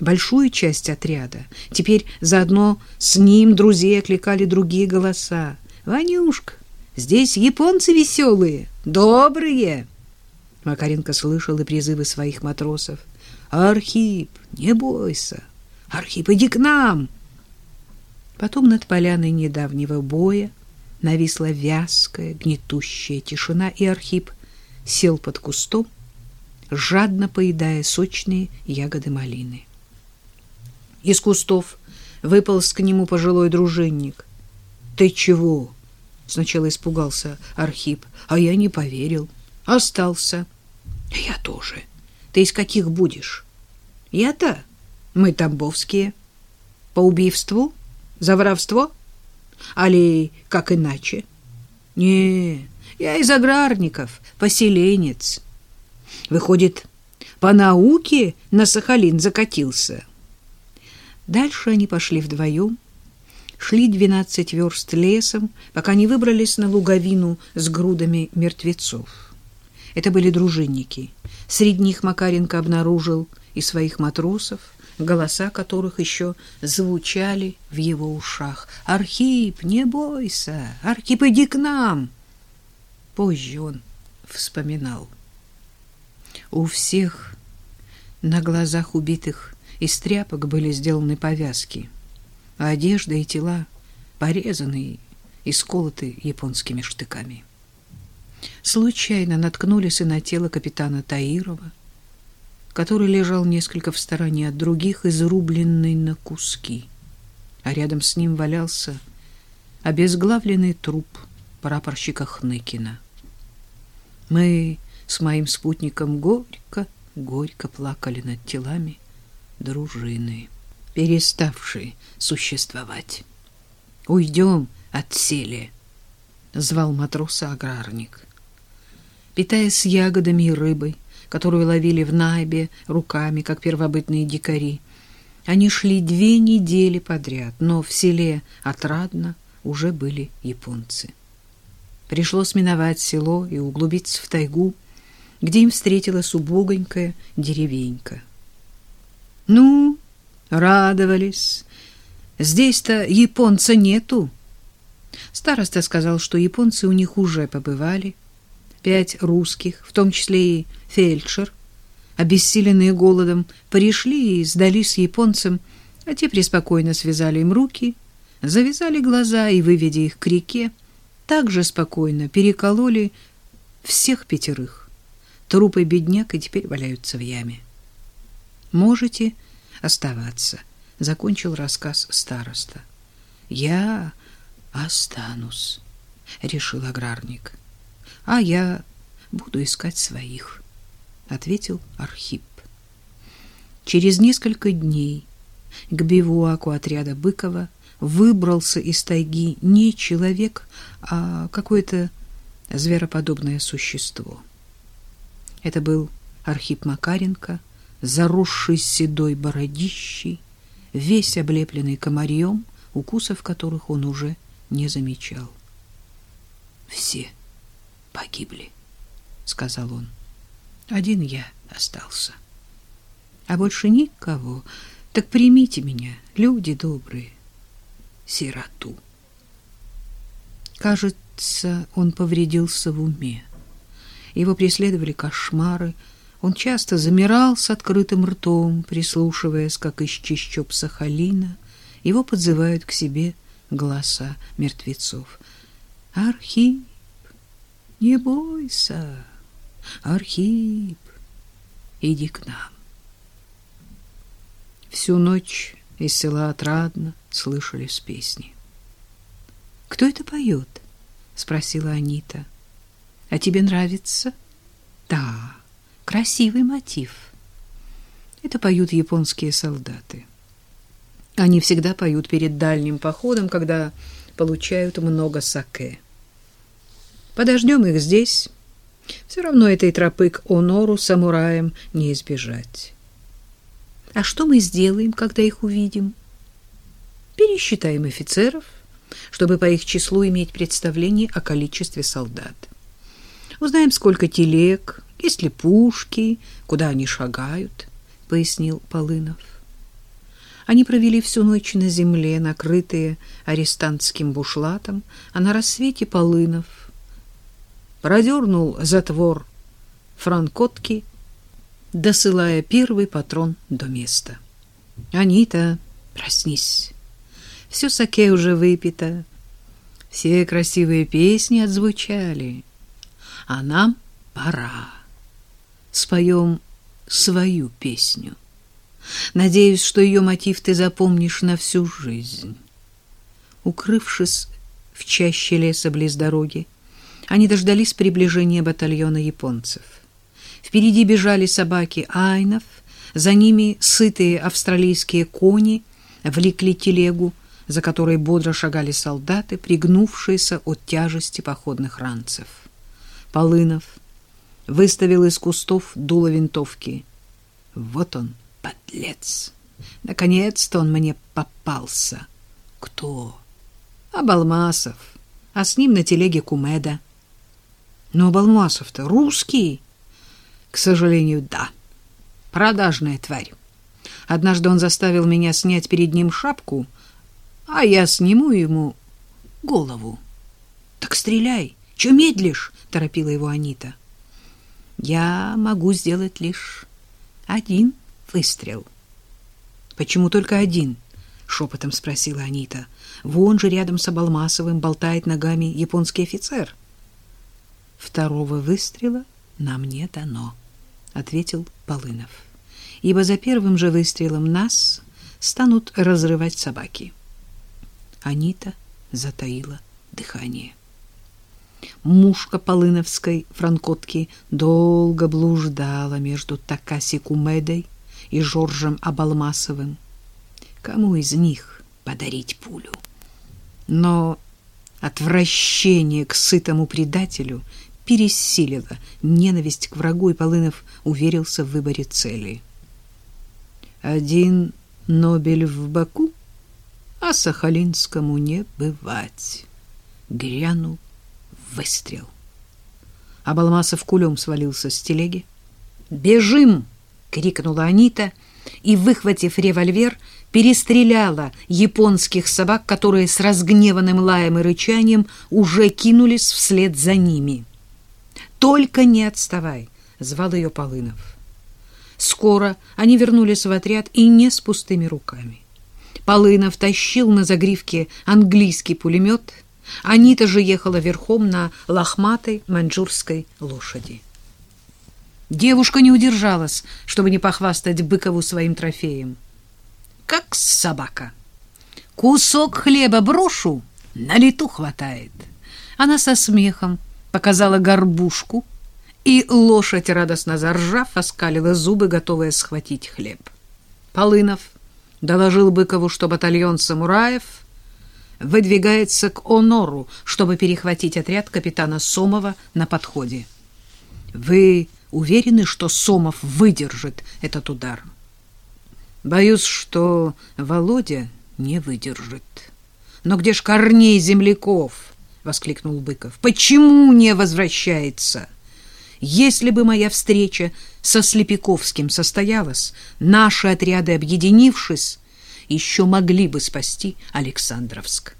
большую часть отряда. Теперь заодно с ним друзей окликали другие голоса. «Ванюшка, здесь японцы веселые, добрые!» Макаренко слышал и призывы своих матросов. «Архип, не бойся! Архип, иди к нам!» Потом над поляной недавнего боя нависла вязкая, гнетущая тишина, и Архип сел под кустом, жадно поедая сочные ягоды малины. Из кустов выполз к нему пожилой дружинник. «Ты чего?» — сначала испугался Архип, а я не поверил. Остался. «Я тоже. Ты из каких будешь?» «Я-то? Мы тамбовские. По убийству? За воровство? Али как иначе?» «Не, я из аграрников, поселенец. Выходит, по науке на Сахалин закатился». Дальше они пошли вдвоем, шли двенадцать верст лесом, пока не выбрались на луговину с грудами мертвецов. Это были дружинники. Среди них Макаренко обнаружил и своих матросов, голоса которых еще звучали в его ушах. «Архип, не бойся! Архип, иди к нам!» Позже он вспоминал. У всех на глазах убитых из тряпок были сделаны повязки, а одежда и тела порезаны и сколоты японскими штыками. Случайно наткнулись и на тело капитана Таирова, который лежал несколько в стороне от других, изрубленный на куски, а рядом с ним валялся обезглавленный труп прапорщика Хныкина. Мы с моим спутником горько, горько плакали над телами, дружины, переставшей существовать. «Уйдем от сели», — звал матроса аграрник. Питаясь ягодами и рыбой, которую ловили в найбе руками, как первобытные дикари, они шли две недели подряд, но в селе Отрадно уже были японцы. Пришлось миновать село и углубиться в тайгу, где им встретилась убогонькая деревенька. Ну, радовались. Здесь-то японца нету. Староста сказал, что японцы у них уже побывали. Пять русских, в том числе и фельдшер, обессиленные голодом, пришли и сдались японцам, а те преспокойно связали им руки, завязали глаза и, выведя их к реке, также спокойно перекололи всех пятерых. Трупы бедняк и теперь валяются в яме. Можете оставаться, закончил рассказ староста. Я останусь, решил аграрник. А я буду искать своих, ответил Архип. Через несколько дней к бивуаку отряда Быкова выбрался из тайги не человек, а какое-то звероподобное существо. Это был Архип Макаренко, заросший седой бородищей, весь облепленный комарьем, укусов которых он уже не замечал. «Все погибли», — сказал он. «Один я остался. А больше никого. Так примите меня, люди добрые, сироту». Кажется, он повредился в уме. Его преследовали кошмары, он часто замирал с открытым ртом, прислушиваясь, как из чащоб Сахалина его подзывают к себе голоса мертвецов. «Архип, не бойся! Архип, иди к нам!» Всю ночь из села Отрадно слышались песни. «Кто это поет?» — спросила Анита. «А тебе нравится?» «Да». Красивый мотив. Это поют японские солдаты. Они всегда поют перед дальним походом, когда получают много саке. Подождем их здесь. Все равно этой тропы к Онору самураям не избежать. А что мы сделаем, когда их увидим? Пересчитаем офицеров, чтобы по их числу иметь представление о количестве солдат. Узнаем, сколько телег, есть ли пушки, куда они шагают, — пояснил Полынов. Они провели всю ночь на земле, накрытые арестантским бушлатом, а на рассвете Полынов продернул затвор франкотки, досылая первый патрон до места. «Анита, проснись! Все саке уже выпито, все красивые песни отзвучали, а нам пора. Споем свою песню». Надеюсь, что ее мотив ты запомнишь на всю жизнь. Укрывшись в чаще леса близ дороги, они дождались приближения батальона японцев. Впереди бежали собаки айнов, за ними сытые австралийские кони влекли телегу, за которой бодро шагали солдаты, пригнувшиеся от тяжести походных ранцев. Полынов выставил из кустов дуло винтовки. Вот он, Подлец! Наконец-то он мне попался. Кто? Абалмасов. А с ним на телеге Кумеда. Но Абалмасов-то русский. К сожалению, да. Продажная тварь. Однажды он заставил меня снять перед ним шапку, а я сниму ему голову. Так стреляй. Чё медлишь? торопила его Анита. Я могу сделать лишь один выстрел. Почему только один? шепотом спросила Анита. Вон же рядом с Абалмасовым болтает ногами японский офицер. Второго выстрела нам не дано, ответил Полынов. Ибо за первым же выстрелом нас станут разрывать собаки. Анита затаила дыхание. Мушка полыновской франкотки долго блуждала между Такаси Кумедой и Жоржем Абалмасовым. Кому из них подарить пулю? Но отвращение к сытому предателю пересилило ненависть к врагу, и Полынов уверился в выборе цели. Один Нобель в Баку, а Сахалинскому не бывать. Грянул выстрел. Абалмасов кулем свалился с телеги. «Бежим!» — крикнула Анита и, выхватив револьвер, перестреляла японских собак, которые с разгневанным лаем и рычанием уже кинулись вслед за ними. «Только не отставай!» — звал ее Полынов. Скоро они вернулись в отряд и не с пустыми руками. Полынов тащил на загривке английский пулемет, Анита же ехала верхом на лохматой маньчжурской лошади. Девушка не удержалась, чтобы не похвастать Быкову своим трофеем. Как собака. Кусок хлеба брошу, на лету хватает. Она со смехом показала горбушку, и лошадь, радостно заржав, оскалила зубы, готовая схватить хлеб. Полынов доложил Быкову, что батальон самураев выдвигается к Онору, чтобы перехватить отряд капитана Сомова на подходе. «Вы уверены, что Сомов выдержит этот удар. Боюсь, что Володя не выдержит. Но где ж Корней Земляков? воскликнул Быков. Почему не возвращается? Если бы моя встреча со Слепиковским состоялась, наши отряды, объединившись, еще могли бы спасти Александровск.